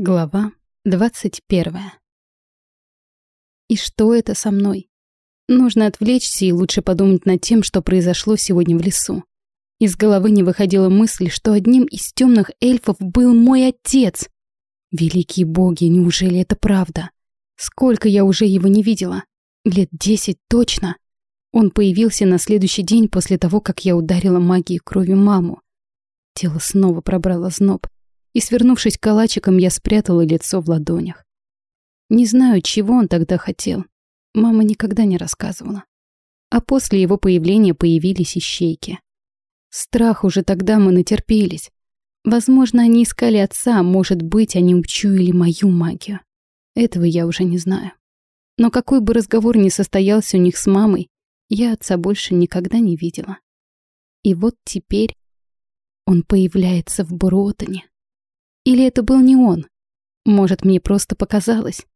Глава двадцать первая. И что это со мной? Нужно отвлечься и лучше подумать над тем, что произошло сегодня в лесу. Из головы не выходила мысль, что одним из темных эльфов был мой отец. Великие боги, неужели это правда? Сколько я уже его не видела? Лет десять точно. Он появился на следующий день после того, как я ударила магией крови маму. Тело снова пробрало зноб и, свернувшись калачиком, я спрятала лицо в ладонях. Не знаю, чего он тогда хотел. Мама никогда не рассказывала. А после его появления появились ищейки. Страх уже тогда мы натерпелись. Возможно, они искали отца, а может быть, они учуяли мою магию. Этого я уже не знаю. Но какой бы разговор ни состоялся у них с мамой, я отца больше никогда не видела. И вот теперь он появляется в Бротоне. Или это был не он? Может, мне просто показалось?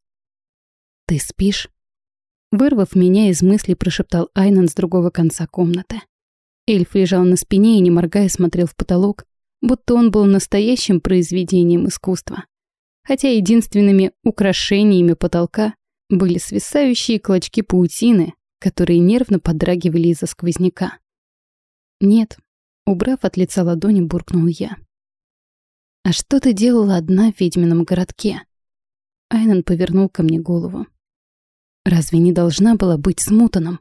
«Ты спишь?» Вырвав меня из мыслей, прошептал Айнан с другого конца комнаты. Эльф лежал на спине и, не моргая, смотрел в потолок, будто он был настоящим произведением искусства. Хотя единственными украшениями потолка были свисающие клочки паутины, которые нервно подрагивали из-за сквозняка. «Нет», — убрав от лица ладони, буркнул я. «А что ты делала одна в ведьмином городке?» Айнан повернул ко мне голову. «Разве не должна была быть с Мутаном?»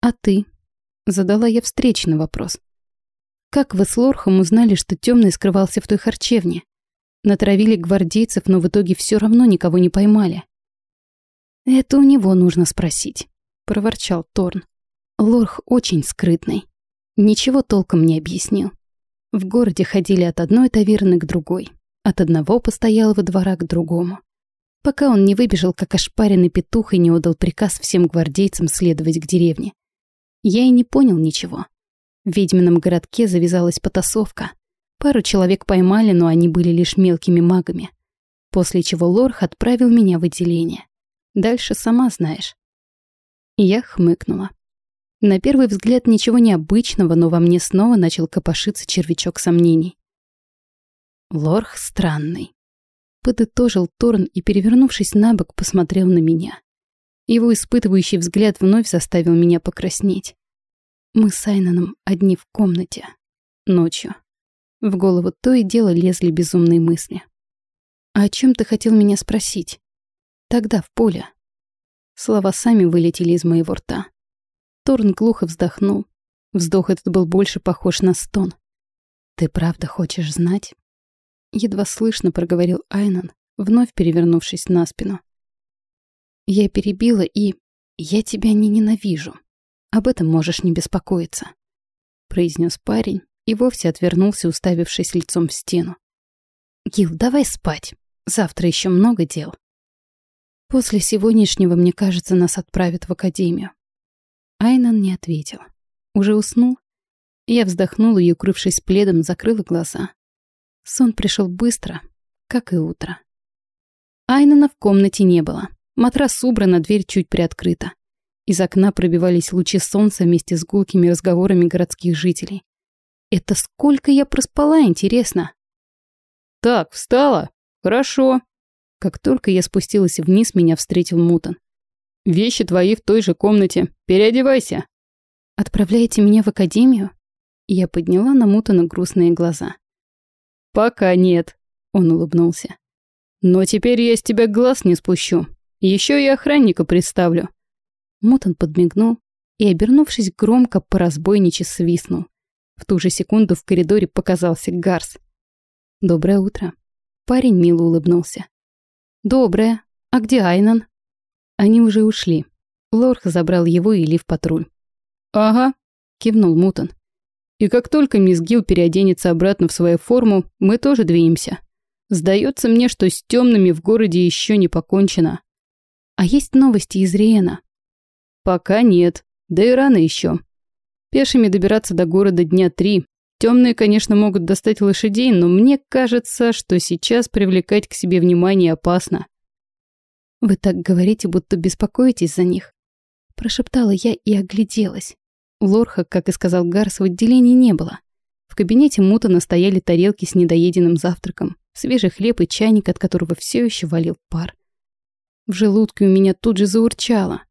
«А ты?» Задала я встречный вопрос. «Как вы с Лорхом узнали, что темный скрывался в той харчевне? Натравили гвардейцев, но в итоге все равно никого не поймали». «Это у него нужно спросить», — проворчал Торн. Лорх очень скрытный. Ничего толком не объяснил. В городе ходили от одной таверны к другой, от одного постоялого двора к другому. Пока он не выбежал, как ошпаренный петух, и не отдал приказ всем гвардейцам следовать к деревне. Я и не понял ничего. В ведьмином городке завязалась потасовка. Пару человек поймали, но они были лишь мелкими магами. После чего Лорх отправил меня в отделение. Дальше сама знаешь. Я хмыкнула. На первый взгляд ничего необычного, но во мне снова начал копошиться червячок сомнений. Лорх странный. Подытожил Торн и, перевернувшись на бок, посмотрел на меня. Его испытывающий взгляд вновь заставил меня покраснеть. Мы с Айноном одни в комнате. Ночью. В голову то и дело лезли безумные мысли. «А о чем ты хотел меня спросить?» «Тогда в поле». Слова сами вылетели из моего рта. Торн глухо вздохнул. Вздох этот был больше похож на стон. «Ты правда хочешь знать?» Едва слышно проговорил Айнан, вновь перевернувшись на спину. «Я перебила и... Я тебя не ненавижу. Об этом можешь не беспокоиться», — произнес парень и вовсе отвернулся, уставившись лицом в стену. «Гил, давай спать. Завтра еще много дел. После сегодняшнего, мне кажется, нас отправят в академию. Айнан не ответил. Уже уснул? Я вздохнула и, укрывшись пледом, закрыла глаза. Сон пришел быстро, как и утро. Айнана в комнате не было. Матрас убран, а дверь чуть приоткрыта. Из окна пробивались лучи солнца вместе с гулкими разговорами городских жителей. Это сколько я проспала, интересно? Так, встала? Хорошо. Как только я спустилась вниз, меня встретил Мутон. Вещи твои в той же комнате. Переодевайся. Отправляете меня в академию? Я подняла на Мутана грустные глаза. Пока нет, он улыбнулся. Но теперь я с тебя глаз не спущу. Еще и охранника представлю. Мутан подмигнул и, обернувшись громко, по разбойниче свистнул. В ту же секунду в коридоре показался Гарс. «Доброе утро». Парень мило улыбнулся. «Доброе. А где Айнан?» Они уже ушли. Лорх забрал его и Лив патруль. «Ага», — кивнул Мутон. «И как только мисс Гил переоденется обратно в свою форму, мы тоже двинемся. Сдается мне, что с темными в городе еще не покончено. А есть новости из Риена?» «Пока нет, да и рано еще. Пешими добираться до города дня три. Темные, конечно, могут достать лошадей, но мне кажется, что сейчас привлекать к себе внимание опасно. «Вы так говорите, будто беспокоитесь за них», — прошептала я и огляделась. Лорха, как и сказал Гарс, в отделении не было. В кабинете Мутана стояли тарелки с недоеденным завтраком, свежий хлеб и чайник, от которого все еще валил пар. В желудке у меня тут же заурчало.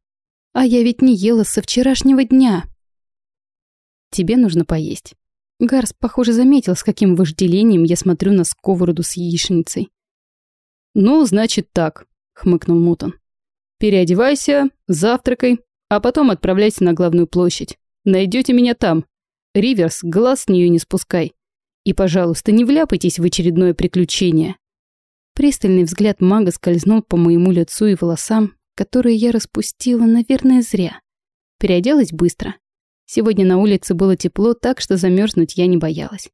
А я ведь не ела со вчерашнего дня. Тебе нужно поесть. Гарс, похоже, заметил, с каким вожделением я смотрю на сковороду с яичницей. «Ну, значит так», — хмыкнул Мутон. «Переодевайся, завтракай, а потом отправляйся на главную площадь. Найдете меня там. Риверс, глаз с нее не спускай. И, пожалуйста, не вляпайтесь в очередное приключение». Пристальный взгляд мага скользнул по моему лицу и волосам, которые я распустила, наверное, зря. Переоделась быстро. Сегодня на улице было тепло, так что замерзнуть я не боялась.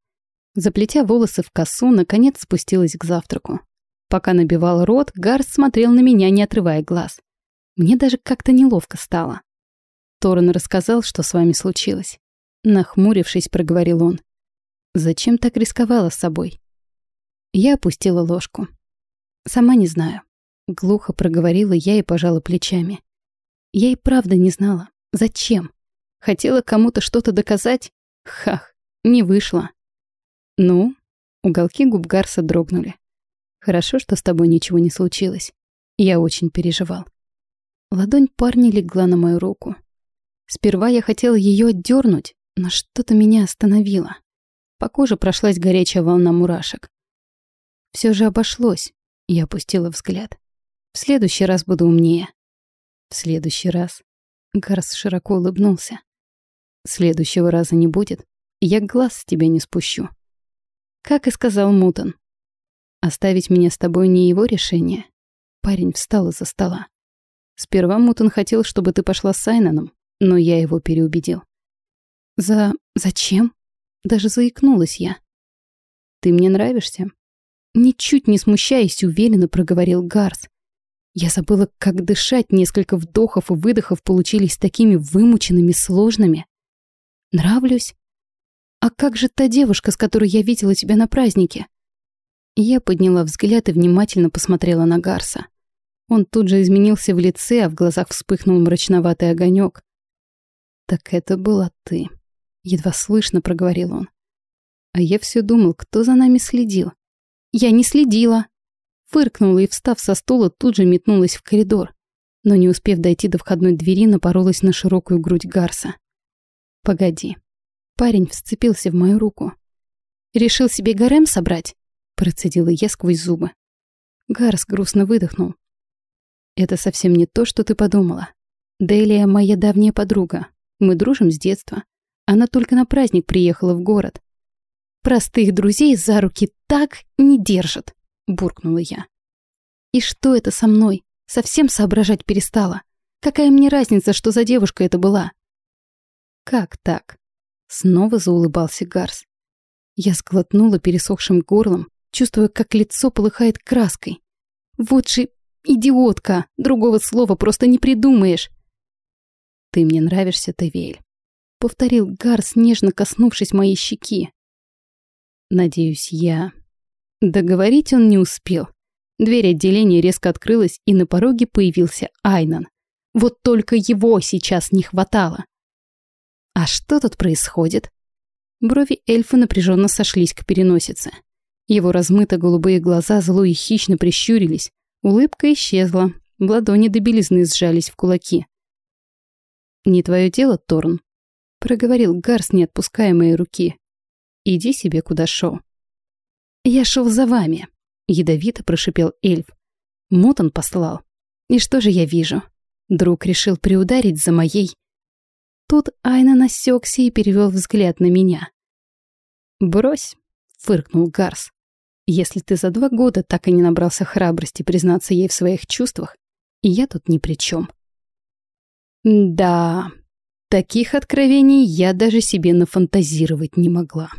Заплетя волосы в косу, наконец спустилась к завтраку. Пока набивал рот, Гарс смотрел на меня, не отрывая глаз. Мне даже как-то неловко стало. Торн рассказал, что с вами случилось. Нахмурившись, проговорил он. Зачем так рисковала с собой? Я опустила ложку. Сама не знаю. Глухо проговорила я и пожала плечами. Я и правда не знала. Зачем? Хотела кому-то что-то доказать? Хах, не вышло. Ну, уголки губ Гарса дрогнули. Хорошо, что с тобой ничего не случилось. Я очень переживал. Ладонь парня легла на мою руку. Сперва я хотела ее отдернуть, но что-то меня остановило. По коже прошлась горячая волна мурашек. Все же обошлось. Я опустила взгляд. В следующий раз буду умнее. В следующий раз. Гарс широко улыбнулся. Следующего раза не будет. Я глаз с тебя не спущу. Как и сказал Мутон. Оставить меня с тобой не его решение. Парень встал из-за стола. Сперва Мутон хотел, чтобы ты пошла с Сайноном, но я его переубедил. За... зачем? Даже заикнулась я. Ты мне нравишься, Ничуть не смущаясь, уверенно проговорил Гарс. Я забыла, как дышать, несколько вдохов и выдохов получились такими вымученными, сложными. Нравлюсь? А как же та девушка, с которой я видела тебя на празднике? Я подняла взгляд и внимательно посмотрела на Гарса. Он тут же изменился в лице, а в глазах вспыхнул мрачноватый огонек. «Так это была ты», — едва слышно проговорил он. А я все думал, кто за нами следил. Я не следила. Фыркнула и, встав со стула, тут же метнулась в коридор. Но не успев дойти до входной двери, напоролась на широкую грудь Гарса. «Погоди». Парень вцепился в мою руку. «Решил себе гарем собрать?» Процедила я сквозь зубы. Гарс грустно выдохнул. «Это совсем не то, что ты подумала. Делия моя давняя подруга. Мы дружим с детства. Она только на праздник приехала в город. Простых друзей за руки так не держат, буркнула я. И что это со мной? Совсем соображать перестала. Какая мне разница, что за девушка это была? Как так? Снова заулыбался Гарс. Я сглотнула пересохшим горлом, чувствуя, как лицо полыхает краской. Вот же идиотка, другого слова просто не придумаешь. Ты мне нравишься, Тавель, повторил Гарс, нежно коснувшись моей щеки. Надеюсь, я... Договорить он не успел. Дверь отделения резко открылась, и на пороге появился Айнан. Вот только его сейчас не хватало. А что тут происходит? Брови эльфа напряженно сошлись к переносице. Его размыто-голубые глаза зло и хищно прищурились. Улыбка исчезла. Ладони до белизны сжались в кулаки. «Не твое дело, Торн», — проговорил Гарс, не отпуская моей руки. Иди себе куда шел. Я шел за вами, ядовито прошипел эльф. Мотон послал. И что же я вижу? Друг решил приударить за моей. Тут Айна насекся и перевел взгляд на меня. «Брось», — фыркнул Гарс. «Если ты за два года так и не набрался храбрости признаться ей в своих чувствах, я тут ни при чем. Да, таких откровений я даже себе нафантазировать не могла.